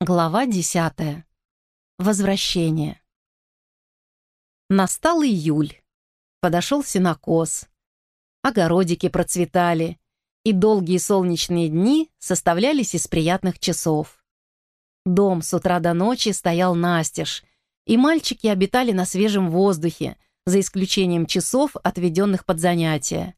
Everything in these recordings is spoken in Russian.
Глава десятая. Возвращение. Настал июль. Подошел сенокос. Огородики процветали, и долгие солнечные дни составлялись из приятных часов. Дом с утра до ночи стоял настежь, и мальчики обитали на свежем воздухе, за исключением часов, отведенных под занятия.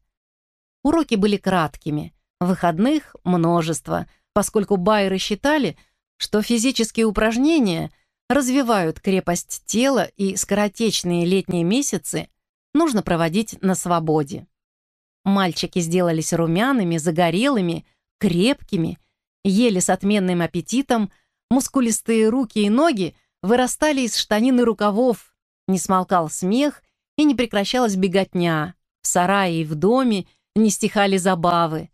Уроки были краткими, выходных — множество, поскольку байеры считали — что физические упражнения развивают крепость тела и скоротечные летние месяцы нужно проводить на свободе. Мальчики сделались румяными, загорелыми, крепкими, ели с отменным аппетитом, мускулистые руки и ноги вырастали из штанин и рукавов, не смолкал смех и не прекращалась беготня. В сарае и в доме не стихали забавы.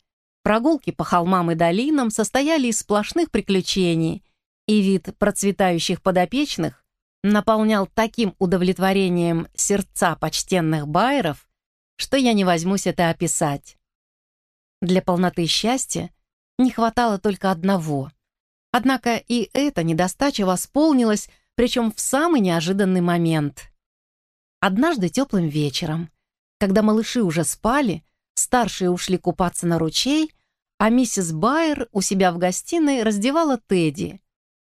Прогулки по холмам и долинам состояли из сплошных приключений, и вид процветающих подопечных наполнял таким удовлетворением сердца почтенных байеров, что я не возьмусь это описать. Для полноты счастья не хватало только одного. Однако и эта недостача восполнилась, причем в самый неожиданный момент. Однажды теплым вечером, когда малыши уже спали, старшие ушли купаться на ручей, а миссис Байер у себя в гостиной раздевала Тедди.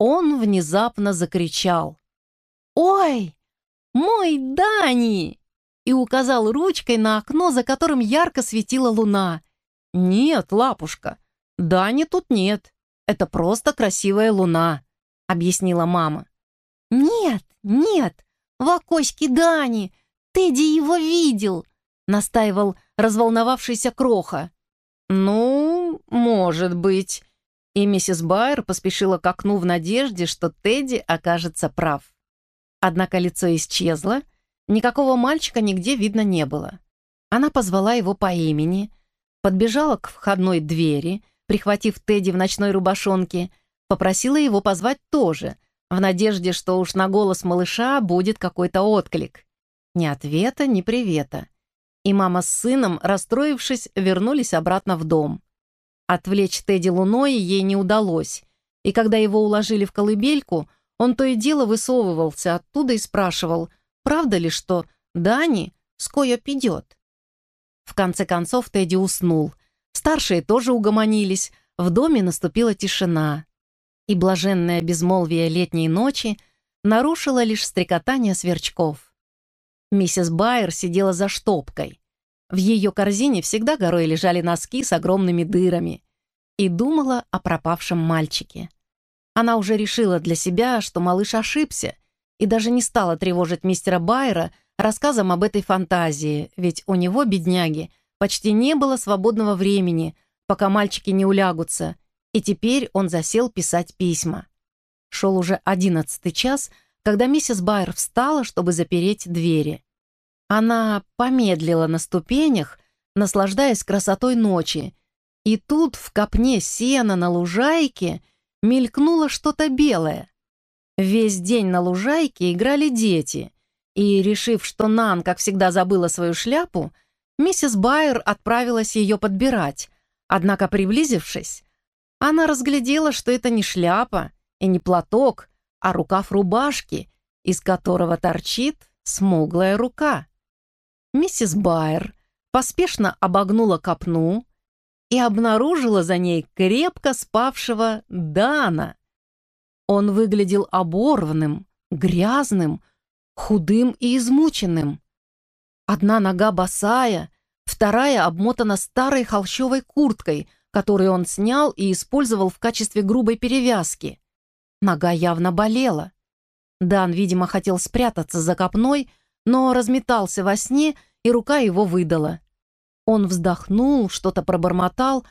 Он внезапно закричал. «Ой, мой Дани!» и указал ручкой на окно, за которым ярко светила луна. «Нет, лапушка, Дани тут нет. Это просто красивая луна», — объяснила мама. «Нет, нет, в окошке Дани! Тедди его видел!» — настаивал разволновавшийся Кроха. «Ну, может быть». И миссис Байер поспешила к окну в надежде, что Тедди окажется прав. Однако лицо исчезло, никакого мальчика нигде видно не было. Она позвала его по имени, подбежала к входной двери, прихватив Тедди в ночной рубашонке, попросила его позвать тоже, в надежде, что уж на голос малыша будет какой-то отклик. Ни ответа, ни привета и мама с сыном, расстроившись, вернулись обратно в дом. Отвлечь Тедди луной ей не удалось, и когда его уложили в колыбельку, он то и дело высовывался оттуда и спрашивал, правда ли, что Дани скоро пидет. В конце концов Тедди уснул. Старшие тоже угомонились, в доме наступила тишина. И блаженное безмолвие летней ночи нарушило лишь стрекотание сверчков. Миссис Байер сидела за штопкой. В ее корзине всегда горой лежали носки с огромными дырами. И думала о пропавшем мальчике. Она уже решила для себя, что малыш ошибся, и даже не стала тревожить мистера Байера рассказом об этой фантазии, ведь у него, бедняги, почти не было свободного времени, пока мальчики не улягутся, и теперь он засел писать письма. Шел уже одиннадцатый час, когда миссис Байер встала, чтобы запереть двери. Она помедлила на ступенях, наслаждаясь красотой ночи, и тут в копне сена на лужайке мелькнуло что-то белое. Весь день на лужайке играли дети, и, решив, что Нан, как всегда, забыла свою шляпу, миссис Байер отправилась ее подбирать, однако, приблизившись, она разглядела, что это не шляпа и не платок, а рукав рубашки, из которого торчит смуглая рука. Миссис Байер поспешно обогнула копну и обнаружила за ней крепко спавшего Дана. Он выглядел оборванным, грязным, худым и измученным. Одна нога босая, вторая обмотана старой холщовой курткой, которую он снял и использовал в качестве грубой перевязки. Нога явно болела. Дан, видимо, хотел спрятаться за копной, но разметался во сне, и рука его выдала. Он вздохнул, что-то пробормотал,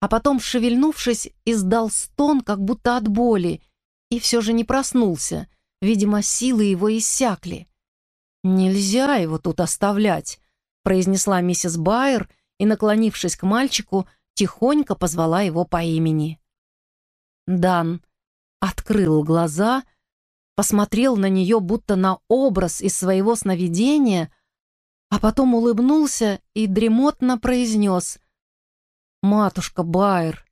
а потом, шевельнувшись, издал стон, как будто от боли, и все же не проснулся. Видимо, силы его иссякли. «Нельзя его тут оставлять», — произнесла миссис Байер и, наклонившись к мальчику, тихонько позвала его по имени. Дан открыл глаза, посмотрел на нее, будто на образ из своего сновидения, а потом улыбнулся и дремотно произнес «Матушка Байер,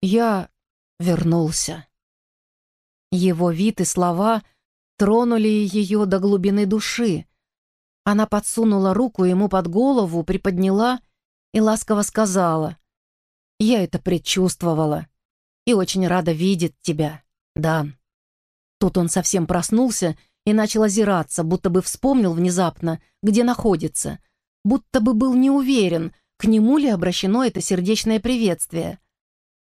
я вернулся». Его вид и слова тронули ее до глубины души. Она подсунула руку ему под голову, приподняла и ласково сказала. «Я это предчувствовала и очень рада видеть тебя, Дан». Тут он совсем проснулся и начал озираться, будто бы вспомнил внезапно, где находится, будто бы был не уверен, к нему ли обращено это сердечное приветствие.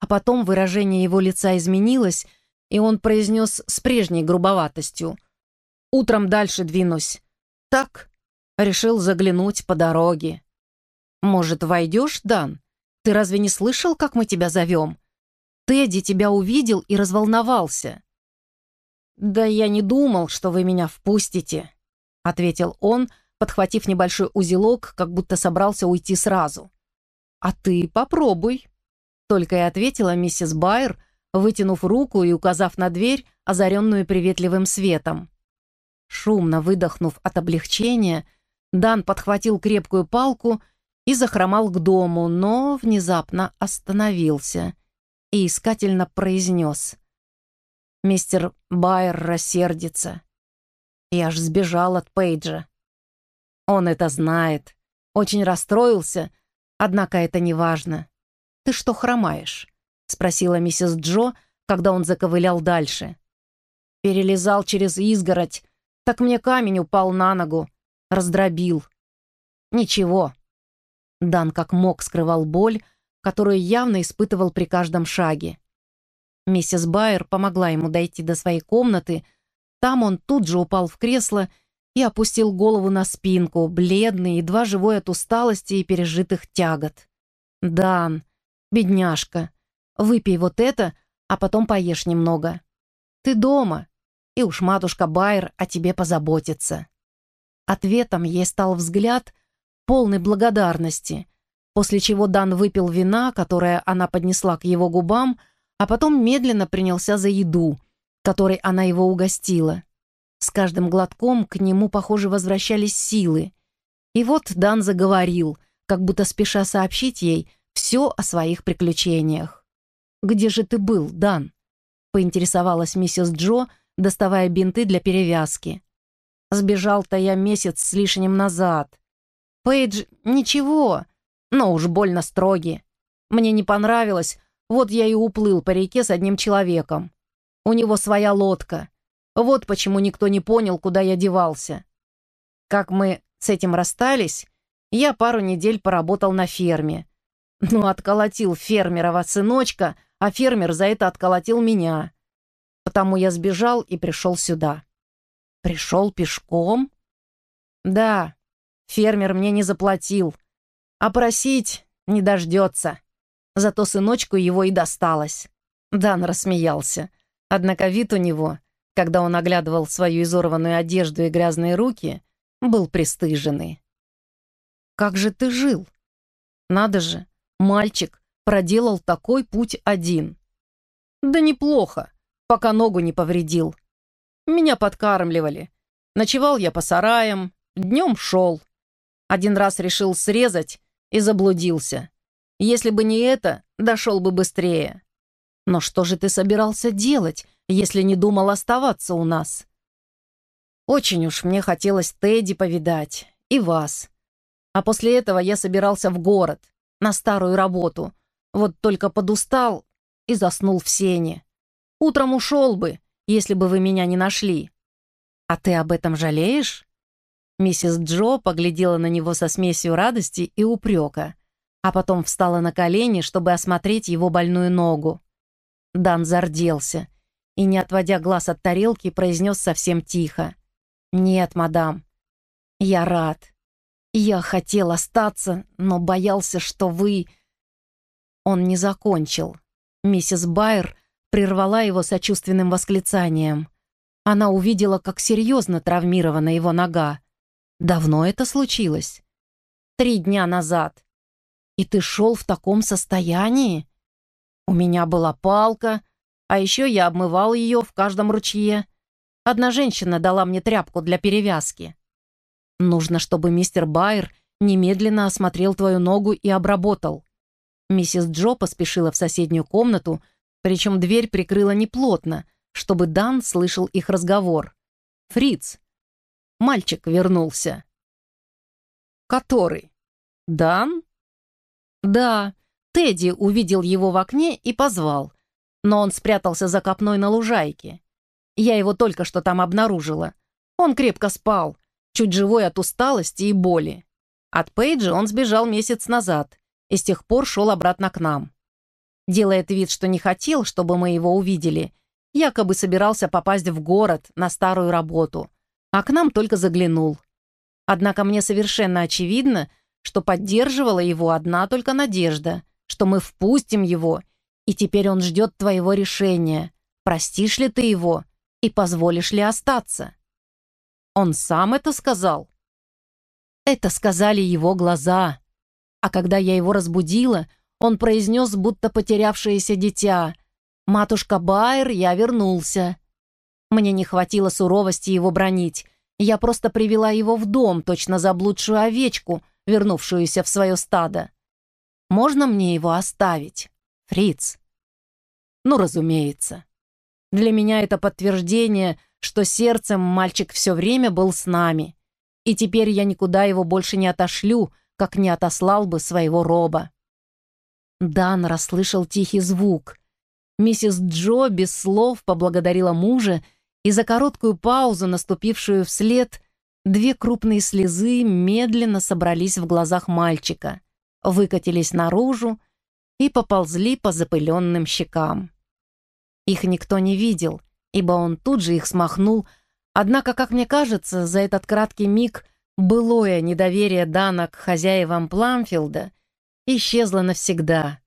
А потом выражение его лица изменилось, и он произнес с прежней грубоватостью. «Утром дальше двинусь. Так, решил заглянуть по дороге». «Может, войдешь, Дан? Ты разве не слышал, как мы тебя зовем? Тедди тебя увидел и разволновался». «Да я не думал, что вы меня впустите», — ответил он, подхватив небольшой узелок, как будто собрался уйти сразу. «А ты попробуй», — только и ответила миссис Байер, вытянув руку и указав на дверь, озаренную приветливым светом. Шумно выдохнув от облегчения, Дан подхватил крепкую палку и захромал к дому, но внезапно остановился и искательно произнес. «Мистер Байер рассердится. Я ж сбежал от Пейджа. Он это знает. Очень расстроился, однако это не важно. Ты что хромаешь?» — спросила миссис Джо, когда он заковылял дальше. Перелезал через изгородь, так мне камень упал на ногу, раздробил. Ничего. Дан как мог скрывал боль, которую явно испытывал при каждом шаге. Миссис Байер помогла ему дойти до своей комнаты. Там он тут же упал в кресло и опустил голову на спинку, бледный, едва живой от усталости и пережитых тягот. «Дан, бедняжка, выпей вот это, а потом поешь немного. Ты дома, и уж матушка Байер о тебе позаботится». Ответом ей стал взгляд, полный благодарности, после чего Дан выпил вина, которое она поднесла к его губам, а потом медленно принялся за еду, которой она его угостила. С каждым глотком к нему, похоже, возвращались силы. И вот Дан заговорил, как будто спеша сообщить ей все о своих приключениях. «Где же ты был, Дан?» — поинтересовалась миссис Джо, доставая бинты для перевязки. «Сбежал-то я месяц с лишним назад. Пейдж ничего, но уж больно строгий. Мне не понравилось, вот я и уплыл по реке с одним человеком. У него своя лодка. Вот почему никто не понял, куда я девался. Как мы с этим расстались, я пару недель поработал на ферме. Ну, отколотил фермерова сыночка, а фермер за это отколотил меня. Потому я сбежал и пришел сюда. Пришел пешком? Да, фермер мне не заплатил. А просить не дождется. Зато сыночку его и досталось. Дан рассмеялся. Однако вид у него когда он оглядывал свою изорванную одежду и грязные руки, был пристыженный. «Как же ты жил? Надо же, мальчик проделал такой путь один. Да неплохо, пока ногу не повредил. Меня подкармливали. Ночевал я по сараям, днем шел. Один раз решил срезать и заблудился. Если бы не это, дошел бы быстрее. Но что же ты собирался делать, если не думал оставаться у нас. Очень уж мне хотелось Тедди повидать, и вас. А после этого я собирался в город, на старую работу. Вот только подустал и заснул в сене. Утром ушел бы, если бы вы меня не нашли. А ты об этом жалеешь?» Миссис Джо поглядела на него со смесью радости и упрека, а потом встала на колени, чтобы осмотреть его больную ногу. Дан зарделся и, не отводя глаз от тарелки, произнес совсем тихо. «Нет, мадам, я рад. Я хотел остаться, но боялся, что вы...» Он не закончил. Миссис Байер прервала его сочувственным восклицанием. Она увидела, как серьезно травмирована его нога. Давно это случилось? Три дня назад. И ты шел в таком состоянии? У меня была палка, а еще я обмывал ее в каждом ручье. Одна женщина дала мне тряпку для перевязки. Нужно, чтобы мистер Байер немедленно осмотрел твою ногу и обработал. Миссис Джо поспешила в соседнюю комнату, причем дверь прикрыла неплотно, чтобы Дан слышал их разговор. «Фриц, мальчик вернулся». «Который? Дан?» «Да, Тедди увидел его в окне и позвал, но он спрятался за копной на лужайке. Я его только что там обнаружила. Он крепко спал, чуть живой от усталости и боли. От Пейджа он сбежал месяц назад и с тех пор шел обратно к нам. Делает вид, что не хотел, чтобы мы его увидели, якобы собирался попасть в город на старую работу, а к нам только заглянул. Однако мне совершенно очевидно, что поддерживала его одна только надежда, что мы впустим его, и теперь он ждет твоего решения, простишь ли ты его и позволишь ли остаться. Он сам это сказал? Это сказали его глаза. А когда я его разбудила, он произнес, будто потерявшееся дитя. «Матушка Байер, я вернулся». Мне не хватило суровости его бронить. Я просто привела его в дом, точно заблудшую овечку, вернувшуюся в свое стадо. «Можно мне его оставить, Фриц?» «Ну, разумеется. Для меня это подтверждение, что сердцем мальчик все время был с нами, и теперь я никуда его больше не отошлю, как не отослал бы своего роба. Дан расслышал тихий звук. Миссис Джо без слов поблагодарила мужа, и за короткую паузу, наступившую вслед, две крупные слезы медленно собрались в глазах мальчика, выкатились наружу и поползли по запыленным щекам. Их никто не видел — ибо он тут же их смахнул, однако, как мне кажется, за этот краткий миг былое недоверие Дана к хозяевам Пламфилда исчезло навсегда.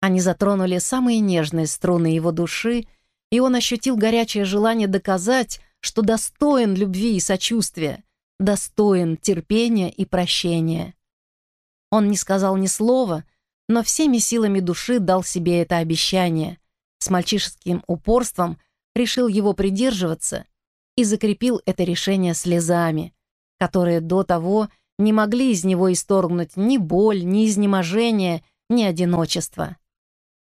Они затронули самые нежные струны его души, и он ощутил горячее желание доказать, что достоин любви и сочувствия, достоин терпения и прощения. Он не сказал ни слова, но всеми силами души дал себе это обещание, с мальчишеским упорством решил его придерживаться и закрепил это решение слезами, которые до того не могли из него исторгнуть ни боль, ни изнеможение, ни одиночество.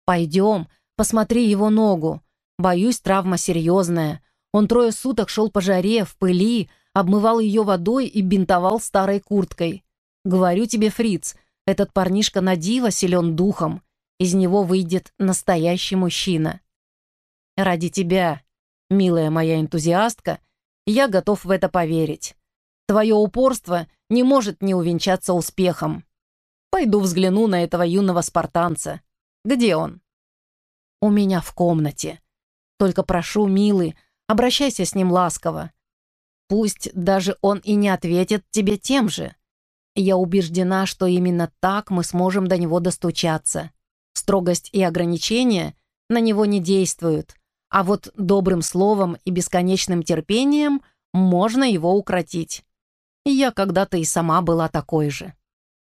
«Пойдем, посмотри его ногу. Боюсь, травма серьезная. Он трое суток шел по жаре, в пыли, обмывал ее водой и бинтовал старой курткой. Говорю тебе, фриц, этот парнишка на диво силен духом. Из него выйдет настоящий мужчина. Ради тебя, милая моя энтузиастка, я готов в это поверить. Твое упорство не может не увенчаться успехом. Пойду взгляну на этого юного спартанца. Где он? У меня в комнате. Только прошу, милый, обращайся с ним ласково. Пусть даже он и не ответит тебе тем же. Я убеждена, что именно так мы сможем до него достучаться. Строгость и ограничения на него не действуют. А вот добрым словом и бесконечным терпением можно его укротить. Я когда-то и сама была такой же.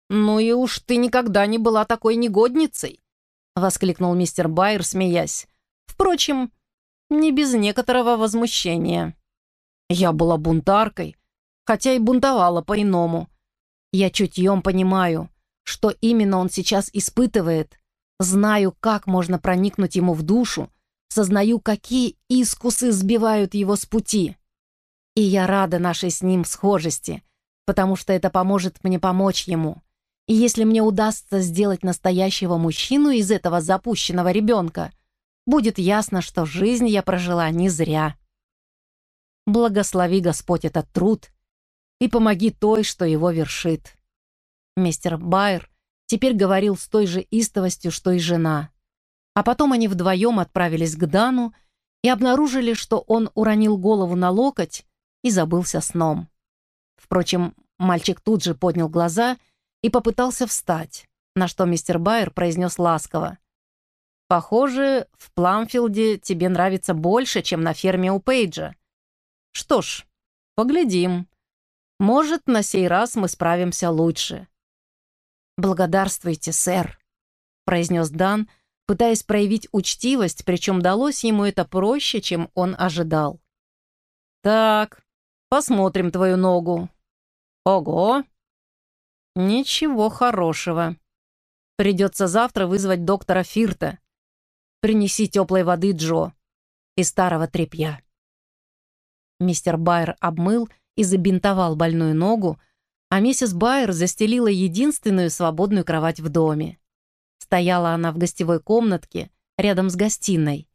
«Ну и уж ты никогда не была такой негодницей!» — воскликнул мистер Байер, смеясь. Впрочем, не без некоторого возмущения. Я была бунтаркой, хотя и бунтовала по-иному. Я чутьем понимаю, что именно он сейчас испытывает, знаю, как можно проникнуть ему в душу, Сознаю, какие искусы сбивают его с пути. И я рада нашей с ним схожести, потому что это поможет мне помочь ему. И если мне удастся сделать настоящего мужчину из этого запущенного ребенка, будет ясно, что жизнь я прожила не зря. Благослови Господь этот труд и помоги той, что его вершит. Мистер Байер теперь говорил с той же истовостью, что и жена. А потом они вдвоем отправились к Дану и обнаружили, что он уронил голову на локоть и забылся сном. Впрочем, мальчик тут же поднял глаза и попытался встать, на что мистер Байер произнес ласково. «Похоже, в Пламфилде тебе нравится больше, чем на ферме у Пейджа. Что ж, поглядим. Может, на сей раз мы справимся лучше». «Благодарствуйте, сэр», — произнес Дан, — пытаясь проявить учтивость, причем далось ему это проще, чем он ожидал. «Так, посмотрим твою ногу. Ого! Ничего хорошего. Придется завтра вызвать доктора Фирта. Принеси теплой воды, Джо. и старого тряпья. Мистер Байер обмыл и забинтовал больную ногу, а миссис Байер застелила единственную свободную кровать в доме. Стояла она в гостевой комнатке, рядом с гостиной.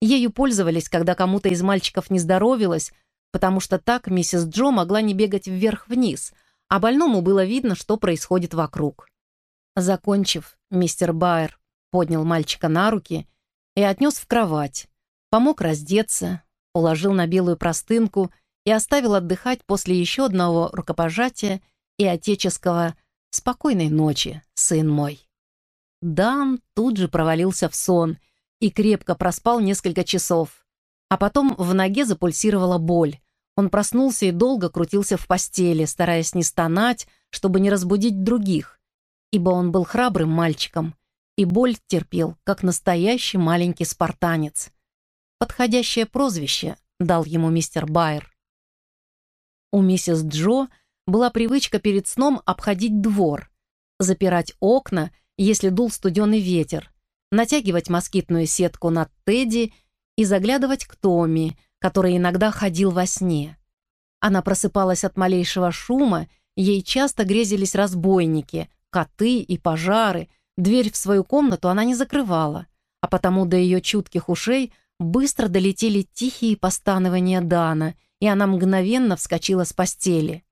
Ею пользовались, когда кому-то из мальчиков не здоровилось, потому что так миссис Джо могла не бегать вверх-вниз, а больному было видно, что происходит вокруг. Закончив, мистер Байер поднял мальчика на руки и отнес в кровать, помог раздеться, уложил на белую простынку и оставил отдыхать после еще одного рукопожатия и отеческого «Спокойной ночи, сын мой». Дан тут же провалился в сон и крепко проспал несколько часов. А потом в ноге запульсировала боль. Он проснулся и долго крутился в постели, стараясь не стонать, чтобы не разбудить других, ибо он был храбрым мальчиком и боль терпел, как настоящий маленький спартанец. Подходящее прозвище дал ему мистер Байер. У миссис Джо была привычка перед сном обходить двор, запирать окна если дул студеный ветер, натягивать москитную сетку над Тедди и заглядывать к Томми, который иногда ходил во сне. Она просыпалась от малейшего шума, ей часто грезились разбойники, коты и пожары, дверь в свою комнату она не закрывала, а потому до ее чутких ушей быстро долетели тихие постанования Дана, и она мгновенно вскочила с постели.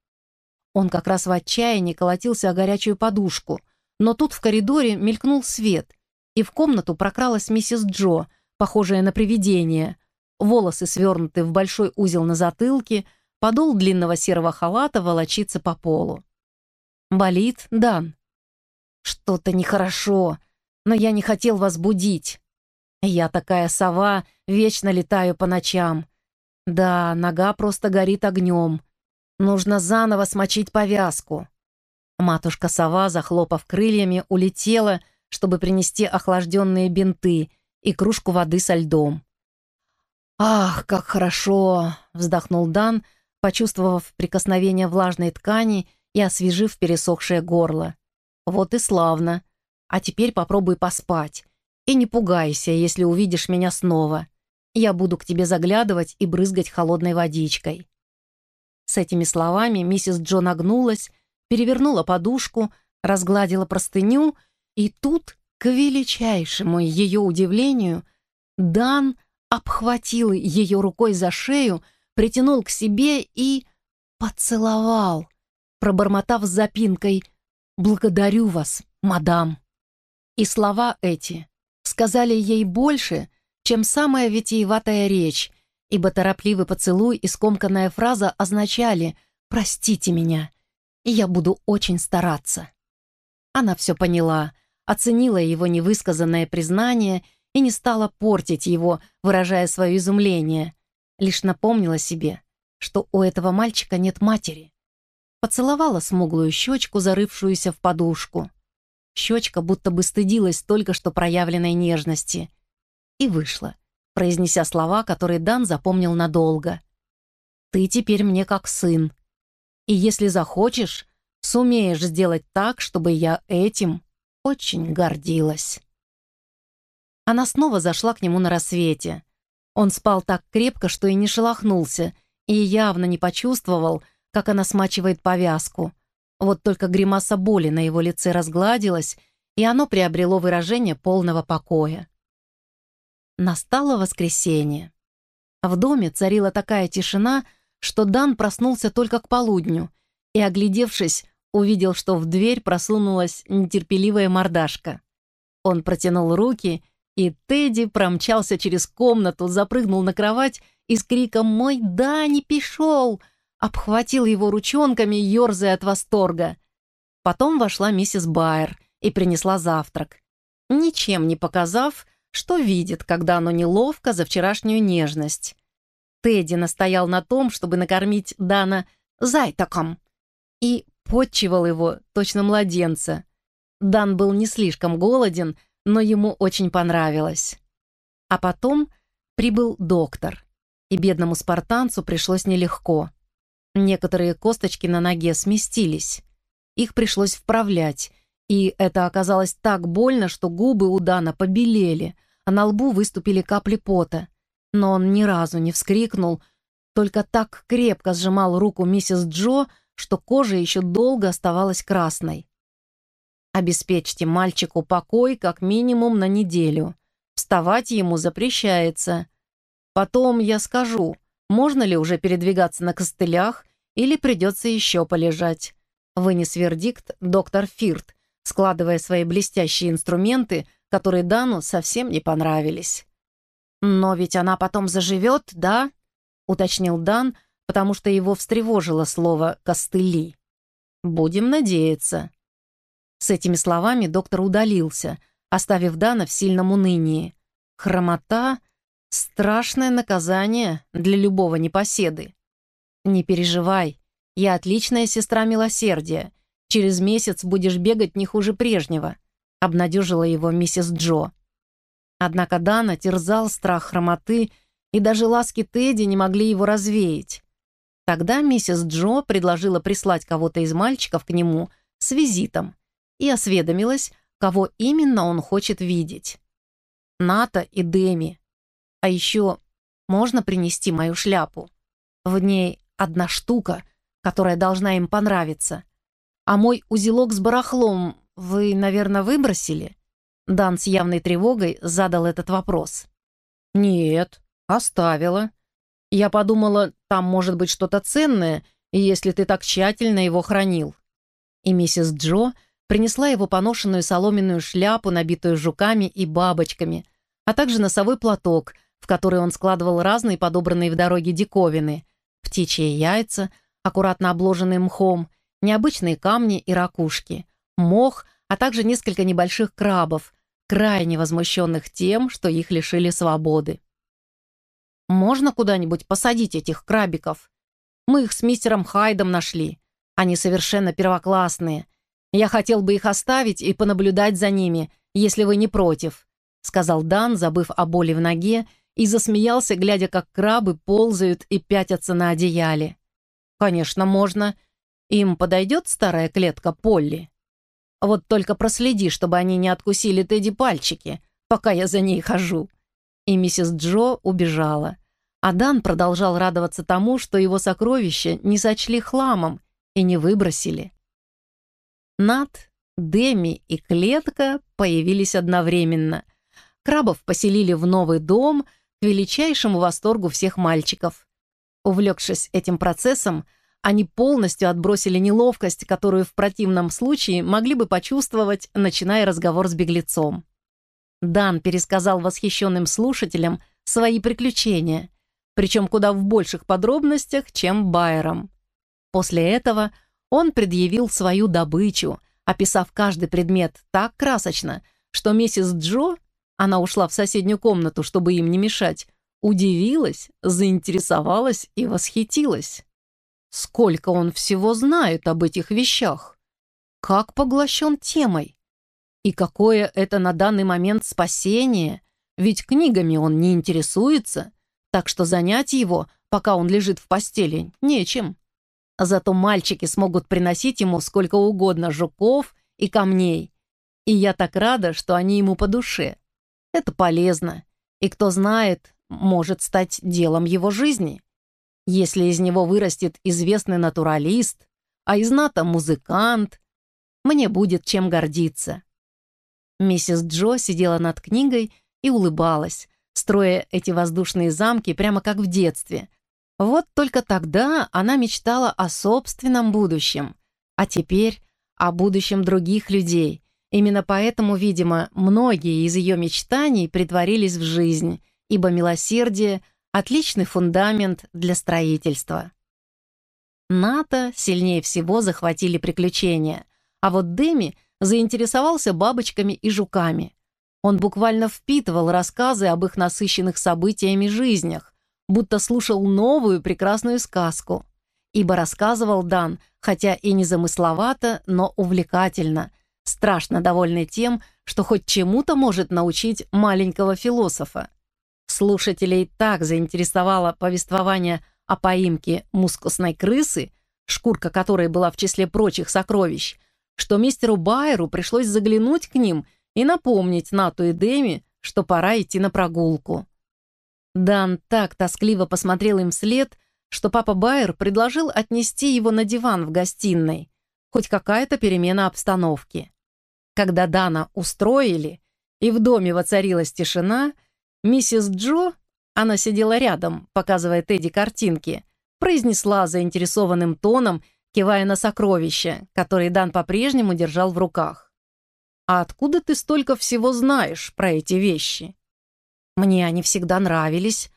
Он как раз в отчаянии колотился о горячую подушку, но тут в коридоре мелькнул свет, и в комнату прокралась миссис Джо, похожая на привидение. Волосы свернуты в большой узел на затылке, подол длинного серого халата волочится по полу. «Болит, Дан?» «Что-то нехорошо, но я не хотел вас будить. Я такая сова, вечно летаю по ночам. Да, нога просто горит огнем. Нужно заново смочить повязку». Матушка-сова, захлопав крыльями, улетела, чтобы принести охлажденные бинты и кружку воды со льдом. «Ах, как хорошо!» — вздохнул Дан, почувствовав прикосновение влажной ткани и освежив пересохшее горло. «Вот и славно. А теперь попробуй поспать. И не пугайся, если увидишь меня снова. Я буду к тебе заглядывать и брызгать холодной водичкой». С этими словами миссис Джо нагнулась перевернула подушку, разгладила простыню, и тут, к величайшему ее удивлению, Дан обхватил ее рукой за шею, притянул к себе и поцеловал, пробормотав с запинкой «Благодарю вас, мадам». И слова эти сказали ей больше, чем самая витиеватая речь, ибо торопливый поцелуй и скомканная фраза означали «Простите меня, и я буду очень стараться». Она все поняла, оценила его невысказанное признание и не стала портить его, выражая свое изумление. Лишь напомнила себе, что у этого мальчика нет матери. Поцеловала смуглую щечку, зарывшуюся в подушку. Щечка будто бы стыдилась только что проявленной нежности. И вышла, произнеся слова, которые Дан запомнил надолго. «Ты теперь мне как сын, и если захочешь, сумеешь сделать так, чтобы я этим очень гордилась. Она снова зашла к нему на рассвете. Он спал так крепко, что и не шелохнулся, и явно не почувствовал, как она смачивает повязку. Вот только гримаса боли на его лице разгладилась, и оно приобрело выражение полного покоя. Настало воскресенье. В доме царила такая тишина, что Дан проснулся только к полудню и, оглядевшись, увидел, что в дверь просунулась нетерпеливая мордашка. Он протянул руки, и Тедди промчался через комнату, запрыгнул на кровать и с криком «Мой да не пошел!» Обхватил его ручонками, ерзая от восторга. Потом вошла миссис Байер и принесла завтрак, ничем не показав, что видит, когда оно неловко за вчерашнюю нежность. Тедди настоял на том, чтобы накормить Дана зайтаком и подчивал его, точно младенца. Дан был не слишком голоден, но ему очень понравилось. А потом прибыл доктор, и бедному спартанцу пришлось нелегко. Некоторые косточки на ноге сместились. Их пришлось вправлять, и это оказалось так больно, что губы у Дана побелели, а на лбу выступили капли пота. Но он ни разу не вскрикнул, только так крепко сжимал руку миссис Джо, что кожа еще долго оставалась красной. Обеспечьте мальчику покой как минимум на неделю. Вставать ему запрещается. Потом я скажу, можно ли уже передвигаться на костылях или придется еще полежать. Вынес вердикт доктор Фирт, складывая свои блестящие инструменты, которые Дану совсем не понравились. «Но ведь она потом заживет, да?» — уточнил Дан, потому что его встревожило слово «костыли». «Будем надеяться». С этими словами доктор удалился, оставив Дана в сильном унынии. Хромота — страшное наказание для любого непоседы. «Не переживай, я отличная сестра милосердия. Через месяц будешь бегать не хуже прежнего», — обнадежила его миссис Джо. Однако Дана терзал страх хромоты, и даже ласки Тедди не могли его развеять. Тогда миссис Джо предложила прислать кого-то из мальчиков к нему с визитом и осведомилась, кого именно он хочет видеть. Ната и Деми. А еще можно принести мою шляпу. В ней одна штука, которая должна им понравиться. А мой узелок с барахлом вы, наверное, выбросили? Дан с явной тревогой задал этот вопрос. «Нет, оставила. Я подумала, там может быть что-то ценное, если ты так тщательно его хранил». И миссис Джо принесла его поношенную соломенную шляпу, набитую жуками и бабочками, а также носовой платок, в который он складывал разные подобранные в дороге диковины, птичьи яйца, аккуратно обложенные мхом, необычные камни и ракушки, мох, а также несколько небольших крабов, крайне возмущенных тем, что их лишили свободы. «Можно куда-нибудь посадить этих крабиков? Мы их с мистером Хайдом нашли. Они совершенно первоклассные. Я хотел бы их оставить и понаблюдать за ними, если вы не против», сказал Дан, забыв о боли в ноге, и засмеялся, глядя, как крабы ползают и пятятся на одеяле. «Конечно, можно. Им подойдет старая клетка Полли?» Вот только проследи, чтобы они не откусили Тедди пальчики, пока я за ней хожу». И миссис Джо убежала. А Дан продолжал радоваться тому, что его сокровища не сочли хламом и не выбросили. Над, Деми и Клетка появились одновременно. Крабов поселили в новый дом к величайшему восторгу всех мальчиков. Увлекшись этим процессом, они полностью отбросили неловкость, которую в противном случае могли бы почувствовать, начиная разговор с беглецом. Дан пересказал восхищенным слушателям свои приключения, причем куда в больших подробностях, чем Байером. После этого он предъявил свою добычу, описав каждый предмет так красочно, что миссис Джо, она ушла в соседнюю комнату, чтобы им не мешать, удивилась, заинтересовалась и восхитилась. Сколько он всего знает об этих вещах? Как поглощен темой? И какое это на данный момент спасение? Ведь книгами он не интересуется, так что занять его, пока он лежит в постели, нечем. Зато мальчики смогут приносить ему сколько угодно жуков и камней. И я так рада, что они ему по душе. Это полезно. И кто знает, может стать делом его жизни. Если из него вырастет известный натуралист, а из Ната музыкант, мне будет чем гордиться. Миссис Джо сидела над книгой и улыбалась, строя эти воздушные замки прямо как в детстве. Вот только тогда она мечтала о собственном будущем, а теперь о будущем других людей. Именно поэтому, видимо, многие из ее мечтаний притворились в жизнь, ибо милосердие — Отличный фундамент для строительства. НАТО сильнее всего захватили приключения, а вот Дэми заинтересовался бабочками и жуками. Он буквально впитывал рассказы об их насыщенных событиями жизнях, будто слушал новую прекрасную сказку. Ибо рассказывал Дан, хотя и незамысловато, но увлекательно, страшно довольный тем, что хоть чему-то может научить маленького философа. Слушателей так заинтересовало повествование о поимке мускусной крысы, шкурка которой была в числе прочих сокровищ, что мистеру Байеру пришлось заглянуть к ним и напомнить Нату и Дэми, что пора идти на прогулку. Дан так тоскливо посмотрел им вслед, что папа Байер предложил отнести его на диван в гостиной. Хоть какая-то перемена обстановки. Когда Дана устроили, и в доме воцарилась тишина, миссис Джо, она сидела рядом, показывая Тедди картинки, произнесла заинтересованным тоном, кивая на сокровища, которые Дан по-прежнему держал в руках. «А откуда ты столько всего знаешь про эти вещи?» «Мне они всегда нравились,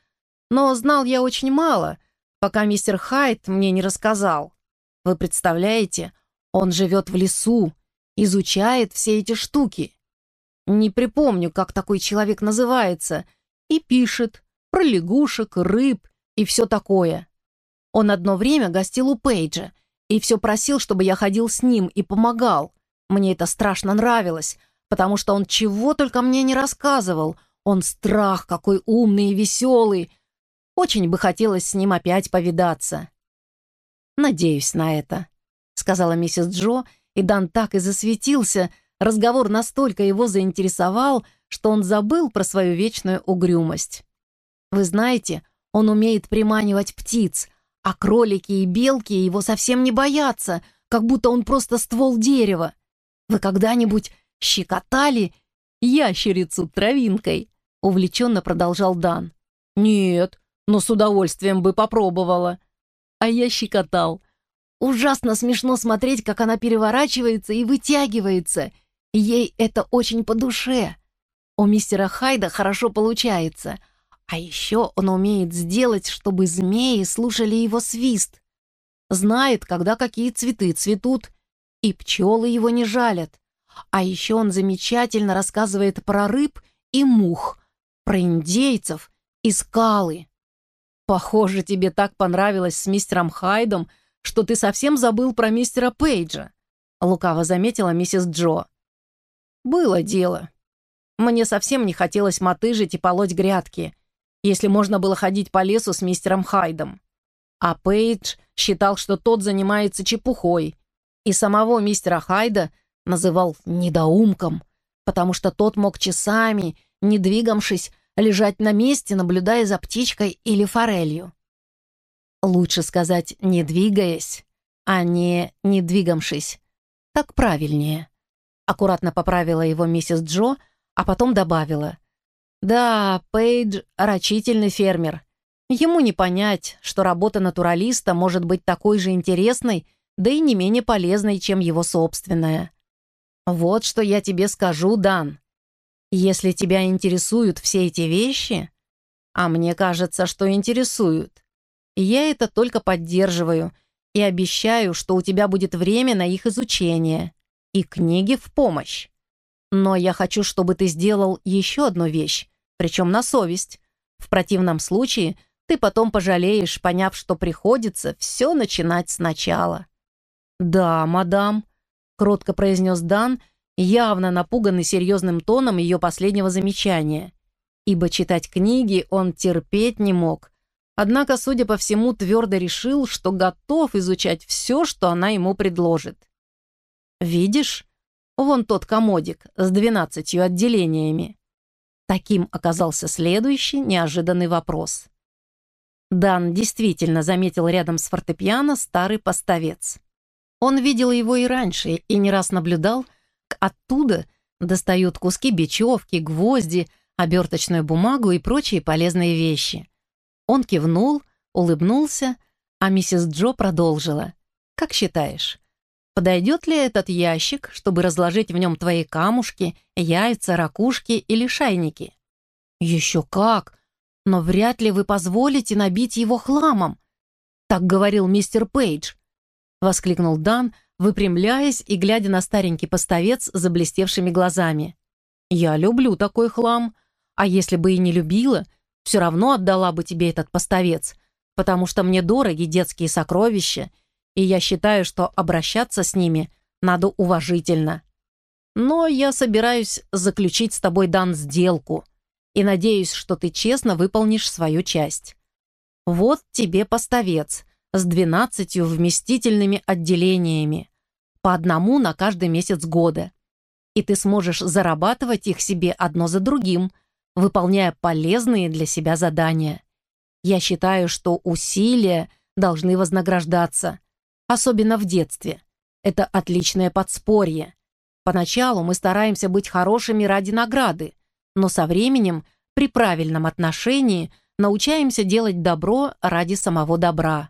но знал я очень мало, пока мистер Хайт мне не рассказал. Вы представляете, он живет в лесу, изучает все эти штуки. Не припомню, как такой человек называется, и пишет про лягушек, рыб и все такое. Он одно время гостил у Пейджа и все просил, чтобы я ходил с ним и помогал. Мне это страшно нравилось, потому что он чего только мне не рассказывал. Он страх какой умный и веселый. Очень бы хотелось с ним опять повидаться. Надеюсь на это сказала миссис Джо, и Дан так и засветился, разговор настолько его заинтересовал, что он забыл про свою вечную угрюмость. «Вы знаете, он умеет приманивать птиц, а кролики и белки его совсем не боятся, как будто он просто ствол дерева. Вы когда-нибудь щекотали ящерицу травинкой?» увлеченно продолжал Дан. «Нет, но с удовольствием бы попробовала». А я щекотал. Ужасно смешно смотреть, как она переворачивается и вытягивается. Ей это очень по душе. У мистера Хайда хорошо получается. А еще он умеет сделать, чтобы змеи слушали его свист. Знает, когда какие цветы цветут, и пчелы его не жалят. А еще он замечательно рассказывает про рыб и мух, про индейцев и скалы. Похоже, тебе так понравилось с мистером Хайдом — что ты совсем забыл про мистера Пейджа», — лукаво заметила миссис Джо. «Было дело. Мне совсем не хотелось мотыжить и полоть грядки, если можно было ходить по лесу с мистером Хайдом. А Пейдж считал, что тот занимается чепухой, и самого мистера Хайда называл недоумком, потому что тот мог часами, не двигавшись, лежать на месте, наблюдая за птичкой или форелью. Лучше сказать «не двигаясь», а не «не двигамшись». Так правильнее. Аккуратно поправила его миссис Джо, а потом добавила. «Да, Пейдж — рачительный фермер. Ему не понять, что работа натуралиста может быть такой же интересной, да и не менее полезной, чем его собственная. Вот что я тебе скажу, Дан. Если тебя интересуют все эти вещи, а мне кажется, что интересуют, я это только поддерживаю и обещаю, что у тебя будет время на их изучение и книги в помощь. Но я хочу, чтобы ты сделал еще одну вещь, причем на совесть. В противном случае ты потом пожалеешь, поняв, что приходится все начинать сначала». «Да, мадам», — кротко произнес Дан, явно напуганный серьезным тоном ее последнего замечания, ибо читать книги он терпеть не мог Однако, судя по всему, твердо решил, что готов изучать все, что она ему предложит. «Видишь? Вон тот комодик с двенадцатью отделениями». Таким оказался следующий неожиданный вопрос. Дан действительно заметил рядом с фортепиано старый поставец. Он видел его и раньше, и не раз наблюдал, как оттуда достают куски бечевки, гвозди, оберточную бумагу и прочие полезные вещи. Он кивнул, улыбнулся, а миссис Джо продолжила. «Как считаешь, подойдет ли этот ящик, чтобы разложить в нем твои камушки, яйца, ракушки или шайники?» «Еще как! Но вряд ли вы позволите набить его хламом!» «Так говорил мистер Пейдж!» — воскликнул Дан, выпрямляясь и глядя на старенький поставец с заблестевшими глазами. «Я люблю такой хлам, а если бы и не любила, все равно отдала бы тебе этот поставец, потому что мне дороги детские сокровища, и я считаю, что обращаться с ними надо уважительно. Но я собираюсь заключить с тобой, Дан, сделку, и надеюсь, что ты честно выполнишь свою часть. Вот тебе поставец с двенадцатью вместительными отделениями, по одному на каждый месяц года. И ты сможешь зарабатывать их себе одно за другим, выполняя полезные для себя задания. Я считаю, что усилия должны вознаграждаться, особенно в детстве. Это отличное подспорье. Поначалу мы стараемся быть хорошими ради награды, но со временем, при правильном отношении, научаемся делать добро ради самого добра.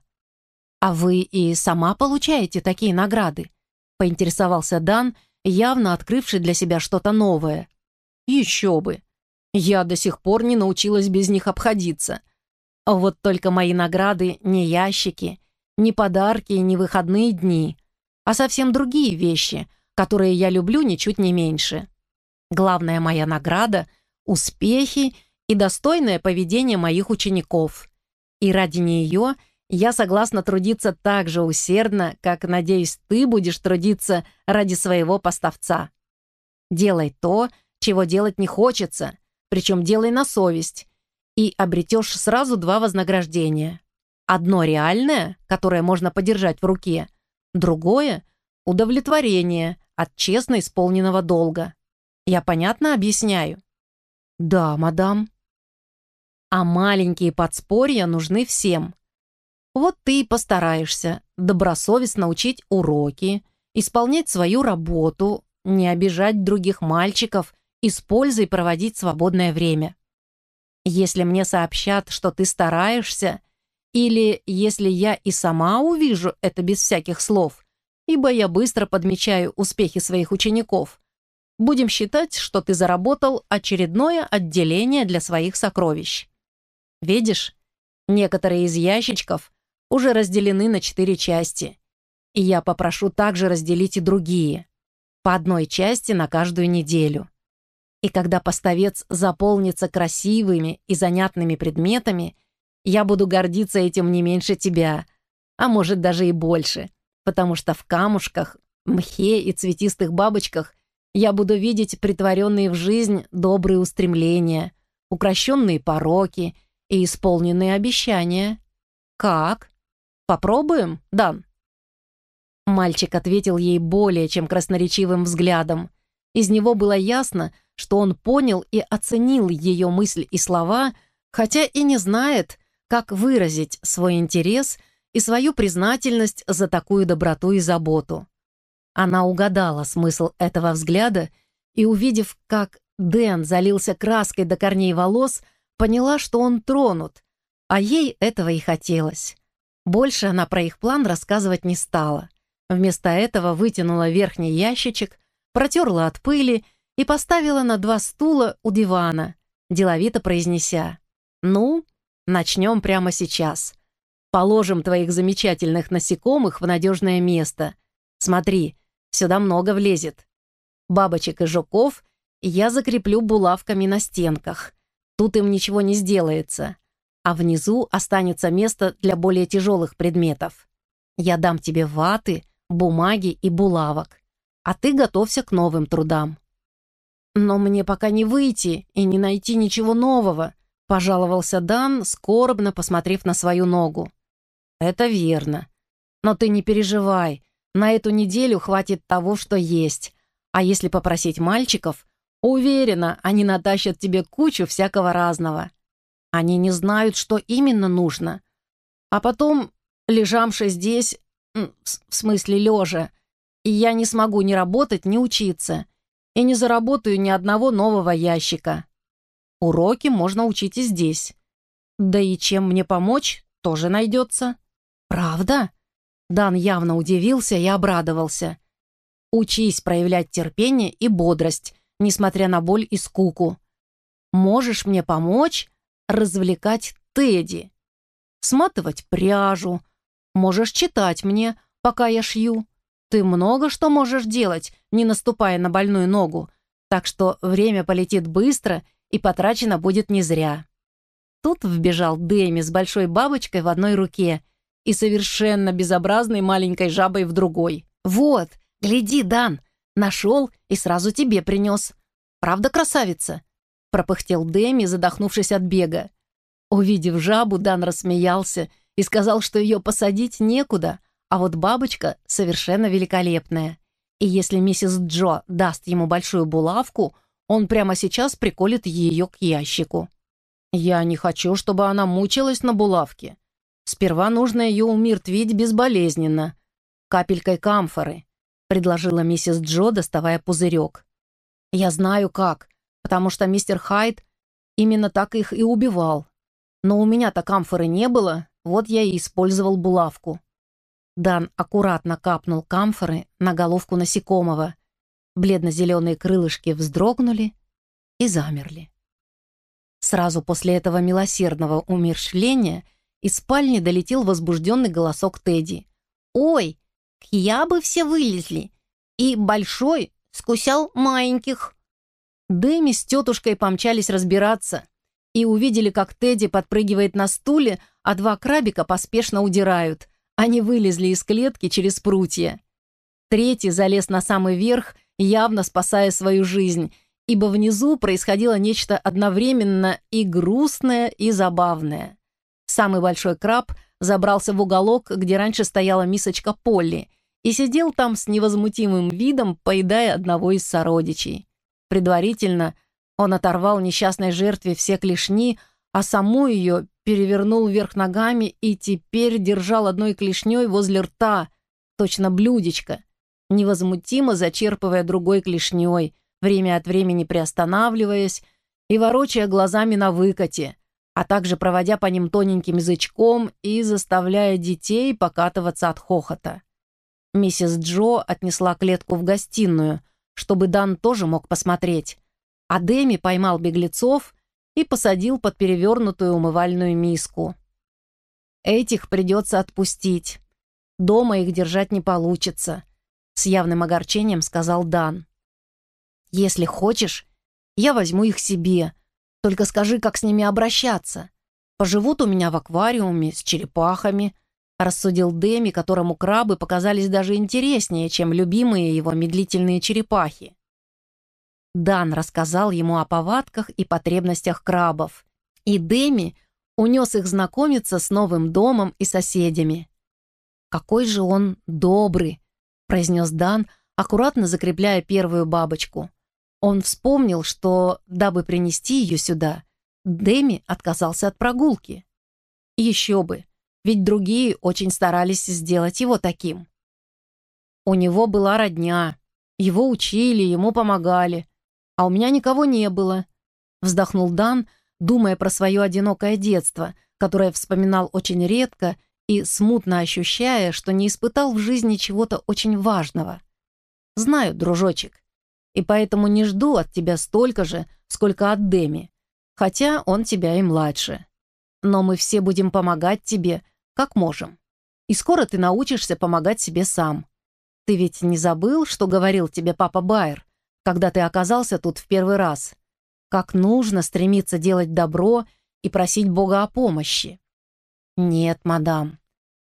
«А вы и сама получаете такие награды?» — поинтересовался Дан, явно открывший для себя что-то новое. «Еще бы! Я до сих пор не научилась без них обходиться. Вот только мои награды не ящики, не подарки не выходные дни, а совсем другие вещи, которые я люблю ничуть не меньше. Главная моя награда — успехи и достойное поведение моих учеников. И ради нее я согласна трудиться так же усердно, как, надеюсь, ты будешь трудиться ради своего поставца. Делай то, чего делать не хочется, причем делай на совесть, и обретешь сразу два вознаграждения. Одно реальное, которое можно подержать в руке, другое — удовлетворение от честно исполненного долга. Я понятно объясняю? Да, мадам. А маленькие подспорья нужны всем. Вот ты и постараешься добросовестно учить уроки, исполнять свою работу, не обижать других мальчиков, используй проводить свободное время. Если мне сообщат, что ты стараешься, или если я и сама увижу это без всяких слов, ибо я быстро подмечаю успехи своих учеников, будем считать, что ты заработал очередное отделение для своих сокровищ. Видишь, некоторые из ящичков уже разделены на четыре части, и я попрошу также разделить и другие, по одной части на каждую неделю. И когда поставец заполнится красивыми и занятными предметами, я буду гордиться этим не меньше тебя, а может даже и больше, потому что в камушках, мхе и цветистых бабочках я буду видеть притворенные в жизнь добрые устремления, укращенные пороки — и исполненные обещания. Как? Попробуем, Дан?» Мальчик ответил ей более чем красноречивым взглядом. Из него было ясно, что он понял и оценил ее мысль и слова, хотя и не знает, как выразить свой интерес и свою признательность за такую доброту и заботу. Она угадала смысл этого взгляда и, увидев, как Дэн залился краской до корней волос, поняла, что он тронут, а ей этого и хотелось. Больше она про их план рассказывать не стала. Вместо этого вытянула верхний ящичек, протерла от пыли и поставила на два стула у дивана, деловито произнеся «Ну, начнем прямо сейчас. Положим твоих замечательных насекомых в надежное место. Смотри, сюда много влезет. Бабочек и жуков я закреплю булавками на стенках. Тут им ничего не сделается, а внизу останется место для более тяжелых предметов. Я дам тебе ваты, бумаги и булавок, а ты готовься к новым трудам. Но мне пока не выйти и не найти ничего нового, пожаловался Дан, скорбно посмотрев на свою ногу. Это верно. Но ты не переживай, на эту неделю хватит того, что есть. А если попросить мальчиков, Уверена, они натащат тебе кучу всякого разного. Они не знают, что именно нужно. А потом, лежамши здесь, в смысле лежа, я не смогу ни работать, ни учиться, и не заработаю ни одного нового ящика. Уроки можно учить и здесь. Да и чем мне помочь, тоже найдется. Правда? Дан явно удивился и обрадовался. Учись проявлять терпение и бодрость, несмотря на боль и скуку. Можешь мне помочь развлекать Тедди, сматывать пряжу, можешь читать мне, пока я шью. Ты много что можешь делать, не наступая на больную ногу, так что время полетит быстро и потрачено будет не зря». Тут вбежал Дэми с большой бабочкой в одной руке и совершенно безобразной маленькой жабой в другой. «Вот, гляди, Дан, Нашел и сразу тебе принес. Правда, красавица?» пропыхтел Дэми, задохнувшись от бега. Увидев жабу, Дан рассмеялся и сказал, что ее посадить некуда, а вот бабочка совершенно великолепная. И если миссис Джо даст ему большую булавку, он прямо сейчас приколет ее к ящику. Я не хочу, чтобы она мучилась на булавке. Сперва нужно ее умертвить безболезненно, капелькой камфоры, предложила миссис Джо, доставая пузырек. Я знаю как, потому что мистер Хайд именно так их и убивал. Но у меня-то камфоры не было, вот я и использовал булавку. Дан аккуратно капнул камфоры на головку насекомого. Бледно-зеленые крылышки вздрогнули и замерли. Сразу после этого милосердного умерщвления из спальни долетел возбужденный голосок Тедди. «Ой, я бы все вылезли, и большой скусял маленьких». Дэми с тетушкой помчались разбираться и увидели, как Тедди подпрыгивает на стуле, а два крабика поспешно удирают. Они вылезли из клетки через прутья. Третий залез на самый верх, явно спасая свою жизнь, ибо внизу происходило нечто одновременно и грустное, и забавное. Самый большой краб забрался в уголок, где раньше стояла мисочка Полли, и сидел там с невозмутимым видом, поедая одного из сородичей. Предварительно он оторвал несчастной жертве все клешни, а саму ее перевернул вверх ногами и теперь держал одной клешней возле рта, точно блюдечко, невозмутимо зачерпывая другой клешней, время от времени приостанавливаясь и ворочая глазами на выкате, а также проводя по ним тоненьким язычком и заставляя детей покатываться от хохота. Миссис Джо отнесла клетку в гостиную, чтобы Дан тоже мог посмотреть, а Дэми поймал беглецов и посадил под перевернутую умывальную миску. Этих придется отпустить. Дома их держать не получится, с явным огорчением сказал Дан. Если хочешь, я возьму их себе. Только скажи, как с ними обращаться. Поживут у меня в аквариуме с черепахами», — рассудил Дэми, которому крабы показались даже интереснее, чем любимые его медлительные черепахи. Дан рассказал ему о повадках и потребностях крабов, и Дэми унес их знакомиться с новым домом и соседями. «Какой же он добрый!» — произнес Дан, аккуратно закрепляя первую бабочку. Он вспомнил, что, дабы принести ее сюда, Дэми отказался от прогулки. Еще бы, ведь другие очень старались сделать его таким. У него была родня, его учили, ему помогали, а у меня никого не было, вздохнул Дан, думая про свое одинокое детство, которое вспоминал очень редко и смутно ощущая, что не испытал в жизни чего-то очень важного. «Знаю, дружочек, и поэтому не жду от тебя столько же, сколько от Деми, хотя он тебя и младше. Но мы все будем помогать тебе, как можем. И скоро ты научишься помогать себе сам. Ты ведь не забыл, что говорил тебе папа Байер, когда ты оказался тут в первый раз? Как нужно стремиться делать добро и просить Бога о помощи. Нет, мадам,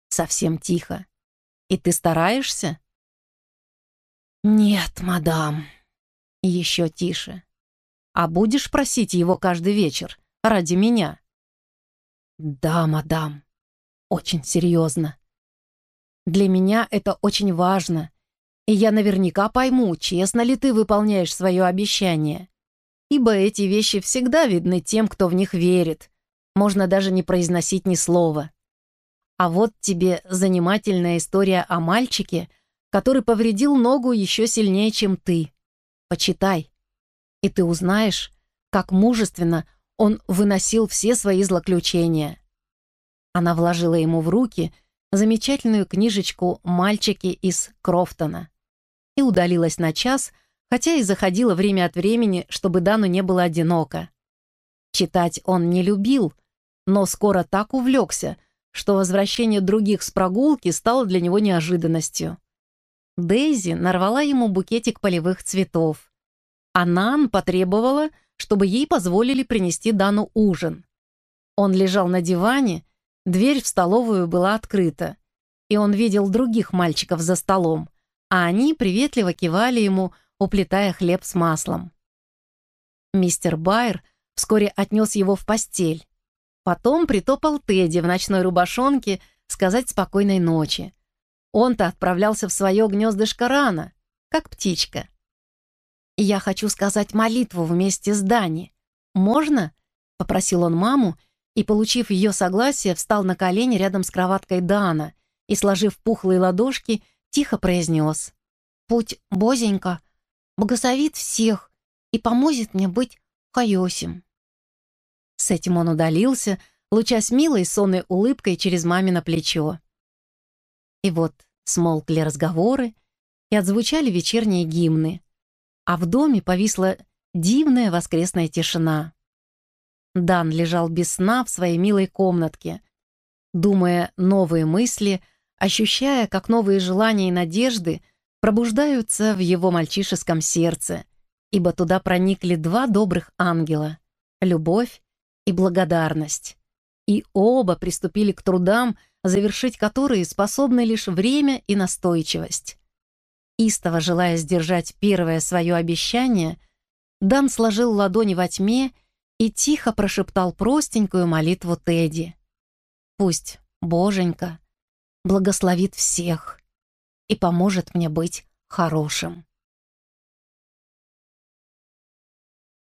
совсем тихо. И ты стараешься? Нет, мадам. Еще тише. «А будешь просить его каждый вечер ради меня?» «Да, мадам. Очень серьезно. Для меня это очень важно, и я наверняка пойму, честно ли ты выполняешь свое обещание. Ибо эти вещи всегда видны тем, кто в них верит. Можно даже не произносить ни слова. А вот тебе занимательная история о мальчике, который повредил ногу еще сильнее, чем ты. Почитай, и ты узнаешь, как мужественно он выносил все свои злоключения. Она вложила ему в руки замечательную книжечку «Мальчики из Крофтона» и удалилась на час, хотя и заходила время от времени, чтобы Дану не было одиноко. Читать он не любил, но скоро так увлекся, что возвращение других с прогулки стало для него неожиданностью. Дейзи нарвала ему букетик полевых цветов. А потребовала, чтобы ей позволили принести Дану ужин. Он лежал на диване, дверь в столовую была открыта, и он видел других мальчиков за столом, а они приветливо кивали ему, уплетая хлеб с маслом. Мистер Байер вскоре отнес его в постель. Потом притопал Тедди в ночной рубашонке сказать спокойной ночи. Он-то отправлялся в свое гнездышко рано, как птичка. «Я хочу сказать молитву вместе с Дани. Можно?» — попросил он маму, и, получив ее согласие, встал на колени рядом с кроваткой Дана и, сложив пухлые ладошки, тихо произнес. «Путь Бозенька благословит всех и поможет мне быть Хайосим». С этим он удалился, лучась милой сонной улыбкой через мамино плечо. И вот смолкли разговоры, и отзвучали вечерние гимны, а в доме повисла дивная воскресная тишина. Дан лежал без сна в своей милой комнатке, думая новые мысли, ощущая, как новые желания и надежды пробуждаются в его мальчишеском сердце, ибо туда проникли два добрых ангела — любовь и благодарность. И оба приступили к трудам, завершить которые способны лишь время и настойчивость. Истово желая сдержать первое свое обещание, Дан сложил ладони во тьме и тихо прошептал простенькую молитву Тедди. «Пусть Боженька благословит всех и поможет мне быть хорошим».